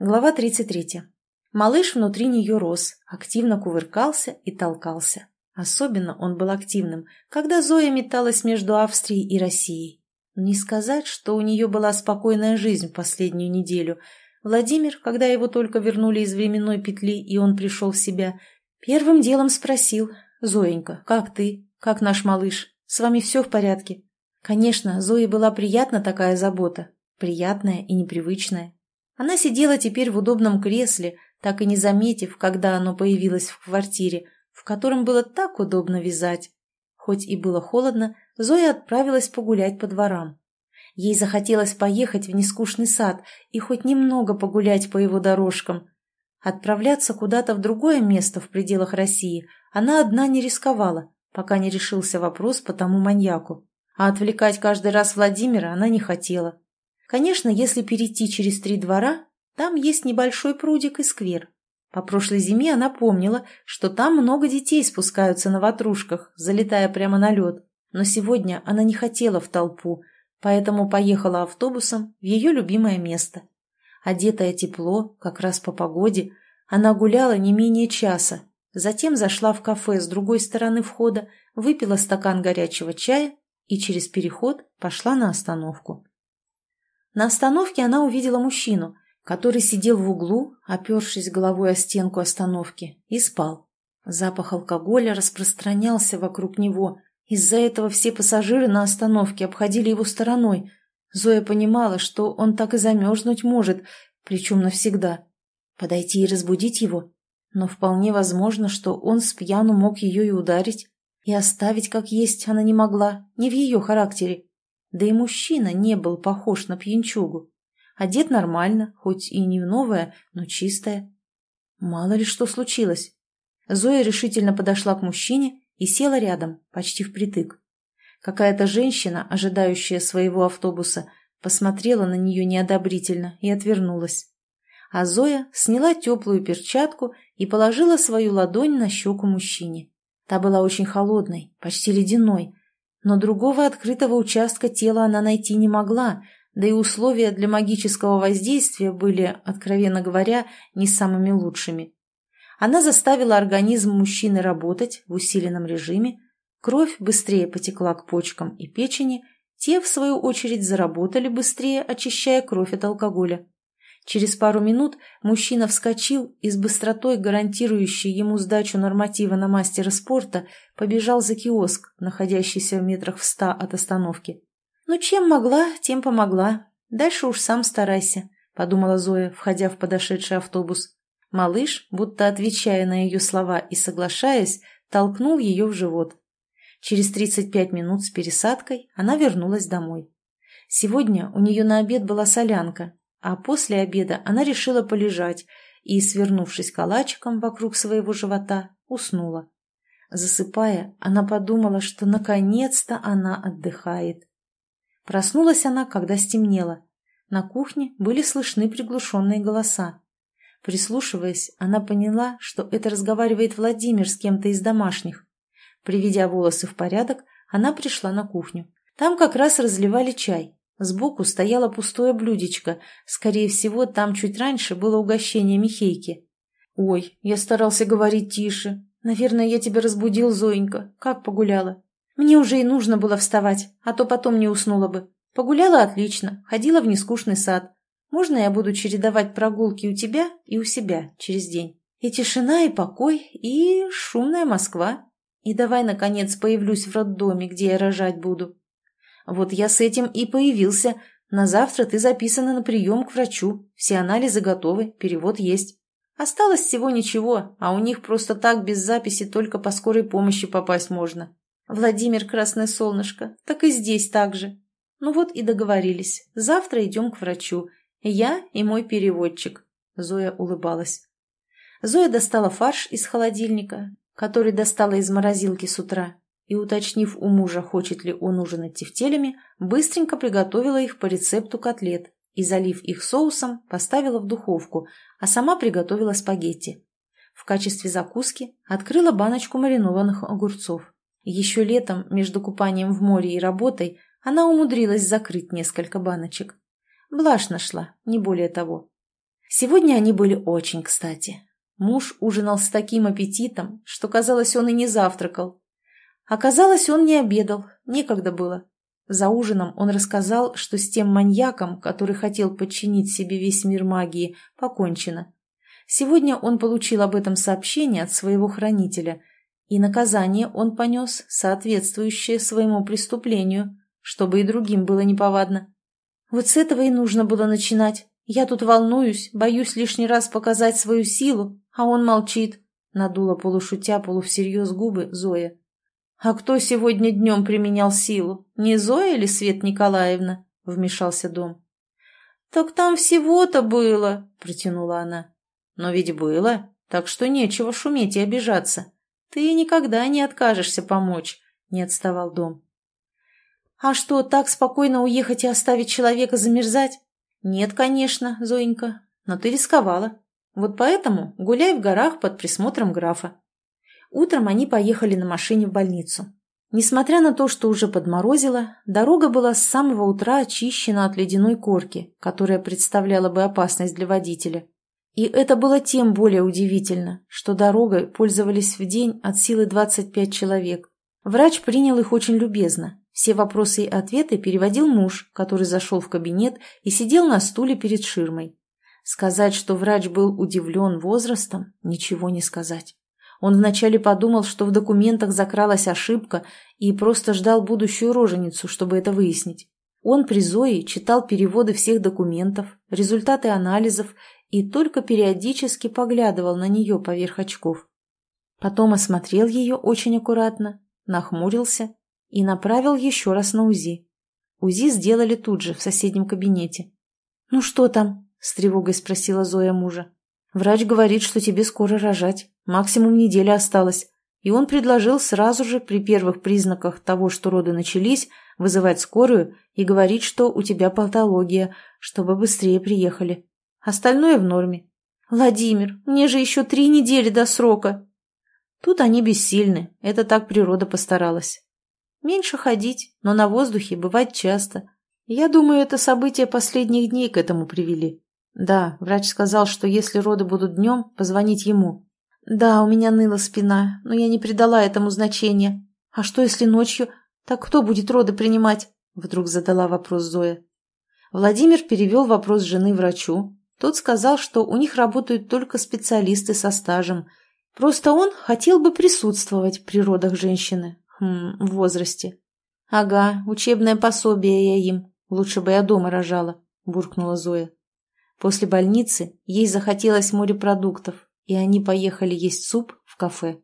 Глава 33. Малыш внутри нее рос, активно кувыркался и толкался. Особенно он был активным, когда Зоя металась между Австрией и Россией. Не сказать, что у нее была спокойная жизнь последнюю неделю. Владимир, когда его только вернули из временной петли, и он пришел в себя, первым делом спросил, «Зоенька, как ты? Как наш малыш? С вами все в порядке?» Конечно, Зое была приятна такая забота, приятная и непривычная. Она сидела теперь в удобном кресле, так и не заметив, когда оно появилось в квартире, в котором было так удобно вязать. Хоть и было холодно, Зоя отправилась погулять по дворам. Ей захотелось поехать в нескучный сад и хоть немного погулять по его дорожкам. Отправляться куда-то в другое место в пределах России она одна не рисковала, пока не решился вопрос по тому маньяку. А отвлекать каждый раз Владимира она не хотела. Конечно, если перейти через три двора, там есть небольшой прудик и сквер. По прошлой зиме она помнила, что там много детей спускаются на ватрушках, залетая прямо на лед. Но сегодня она не хотела в толпу, поэтому поехала автобусом в ее любимое место. Одетая тепло, как раз по погоде, она гуляла не менее часа, затем зашла в кафе с другой стороны входа, выпила стакан горячего чая и через переход пошла на остановку. На остановке она увидела мужчину, который сидел в углу, опершись головой о стенку остановки, и спал. Запах алкоголя распространялся вокруг него. Из-за этого все пассажиры на остановке обходили его стороной. Зоя понимала, что он так и замерзнуть может, причем навсегда. Подойти и разбудить его? Но вполне возможно, что он с пьяну мог ее и ударить. И оставить как есть она не могла, не в ее характере. Да и мужчина не был похож на пьянчугу. Одет нормально, хоть и не в новое, но чистое. Мало ли что случилось. Зоя решительно подошла к мужчине и села рядом, почти впритык. Какая-то женщина, ожидающая своего автобуса, посмотрела на нее неодобрительно и отвернулась. А Зоя сняла теплую перчатку и положила свою ладонь на щеку мужчине. Та была очень холодной, почти ледяной, но другого открытого участка тела она найти не могла, да и условия для магического воздействия были, откровенно говоря, не самыми лучшими. Она заставила организм мужчины работать в усиленном режиме, кровь быстрее потекла к почкам и печени, те, в свою очередь, заработали быстрее, очищая кровь от алкоголя. Через пару минут мужчина вскочил и с быстротой, гарантирующей ему сдачу норматива на мастера спорта, побежал за киоск, находящийся в метрах в ста от остановки. «Ну, чем могла, тем помогла. Дальше уж сам старайся», — подумала Зоя, входя в подошедший автобус. Малыш, будто отвечая на ее слова и соглашаясь, толкнул ее в живот. Через 35 минут с пересадкой она вернулась домой. Сегодня у нее на обед была солянка, а после обеда она решила полежать и, свернувшись калачиком вокруг своего живота, уснула. Засыпая, она подумала, что наконец-то она отдыхает. Проснулась она, когда стемнело. На кухне были слышны приглушенные голоса. Прислушиваясь, она поняла, что это разговаривает Владимир с кем-то из домашних. Приведя волосы в порядок, она пришла на кухню. Там как раз разливали чай. Сбоку стояло пустое блюдечко. Скорее всего, там чуть раньше было угощение Михейки. «Ой, я старался говорить тише. Наверное, я тебя разбудил, Зоенька. Как погуляла?» «Мне уже и нужно было вставать, а то потом не уснула бы. Погуляла отлично, ходила в нескучный сад. Можно я буду чередовать прогулки у тебя и у себя через день? И тишина, и покой, и шумная Москва. И давай, наконец, появлюсь в роддоме, где я рожать буду. Вот я с этим и появился. На завтра ты записана на прием к врачу. Все анализы готовы, перевод есть. Осталось всего ничего, а у них просто так без записи только по скорой помощи попасть можно. Владимир Красное Солнышко, так и здесь так же. Ну вот и договорились. Завтра идем к врачу. Я и мой переводчик. Зоя улыбалась. Зоя достала фарш из холодильника, который достала из морозилки с утра, и, уточнив у мужа, хочет ли он ужинать тефтелями, быстренько приготовила их по рецепту котлет и, залив их соусом, поставила в духовку, а сама приготовила спагетти. В качестве закуски открыла баночку маринованных огурцов. Еще летом, между купанием в море и работой, она умудрилась закрыть несколько баночек. Блажь нашла, не более того. Сегодня они были очень кстати. Муж ужинал с таким аппетитом, что, казалось, он и не завтракал. Оказалось, он не обедал, некогда было. За ужином он рассказал, что с тем маньяком, который хотел подчинить себе весь мир магии, покончено. Сегодня он получил об этом сообщение от своего хранителя, и наказание он понес, соответствующее своему преступлению, чтобы и другим было неповадно. Вот с этого и нужно было начинать. Я тут волнуюсь, боюсь лишний раз показать свою силу, а он молчит, — надула полушутя полувсерьез губы Зоя. «А кто сегодня днем применял силу? Не Зоя или Свет Николаевна?» — вмешался Дом. «Так там всего-то было», — протянула она. «Но ведь было, так что нечего шуметь и обижаться. Ты никогда не откажешься помочь», — не отставал Дом. «А что, так спокойно уехать и оставить человека замерзать?» «Нет, конечно, Зоенька, но ты рисковала. Вот поэтому гуляй в горах под присмотром графа. Утром они поехали на машине в больницу. Несмотря на то, что уже подморозило, дорога была с самого утра очищена от ледяной корки, которая представляла бы опасность для водителя. И это было тем более удивительно, что дорогой пользовались в день от силы 25 человек. Врач принял их очень любезно. Все вопросы и ответы переводил муж, который зашел в кабинет и сидел на стуле перед ширмой. Сказать, что врач был удивлен возрастом, ничего не сказать. Он вначале подумал, что в документах закралась ошибка и просто ждал будущую роженицу, чтобы это выяснить. Он при Зое читал переводы всех документов, результаты анализов и только периодически поглядывал на нее поверх очков. Потом осмотрел ее очень аккуратно, нахмурился и направил еще раз на УЗИ. УЗИ сделали тут же, в соседнем кабинете. «Ну что там?» – с тревогой спросила Зоя мужа. Врач говорит, что тебе скоро рожать, максимум неделя осталось. И он предложил сразу же при первых признаках того, что роды начались, вызывать скорую и говорить, что у тебя патология, чтобы быстрее приехали. Остальное в норме. «Владимир, мне же еще три недели до срока!» Тут они бессильны, это так природа постаралась. Меньше ходить, но на воздухе бывать часто. Я думаю, это события последних дней к этому привели. «Да, врач сказал, что если роды будут днем, позвонить ему». «Да, у меня ныла спина, но я не придала этому значения. А что, если ночью? Так кто будет роды принимать?» Вдруг задала вопрос Зоя. Владимир перевел вопрос жены врачу. Тот сказал, что у них работают только специалисты со стажем. Просто он хотел бы присутствовать при родах женщины. Хм, в возрасте. «Ага, учебное пособие я им. Лучше бы я дома рожала», – буркнула Зоя. После больницы ей захотелось морепродуктов, и они поехали есть суп в кафе.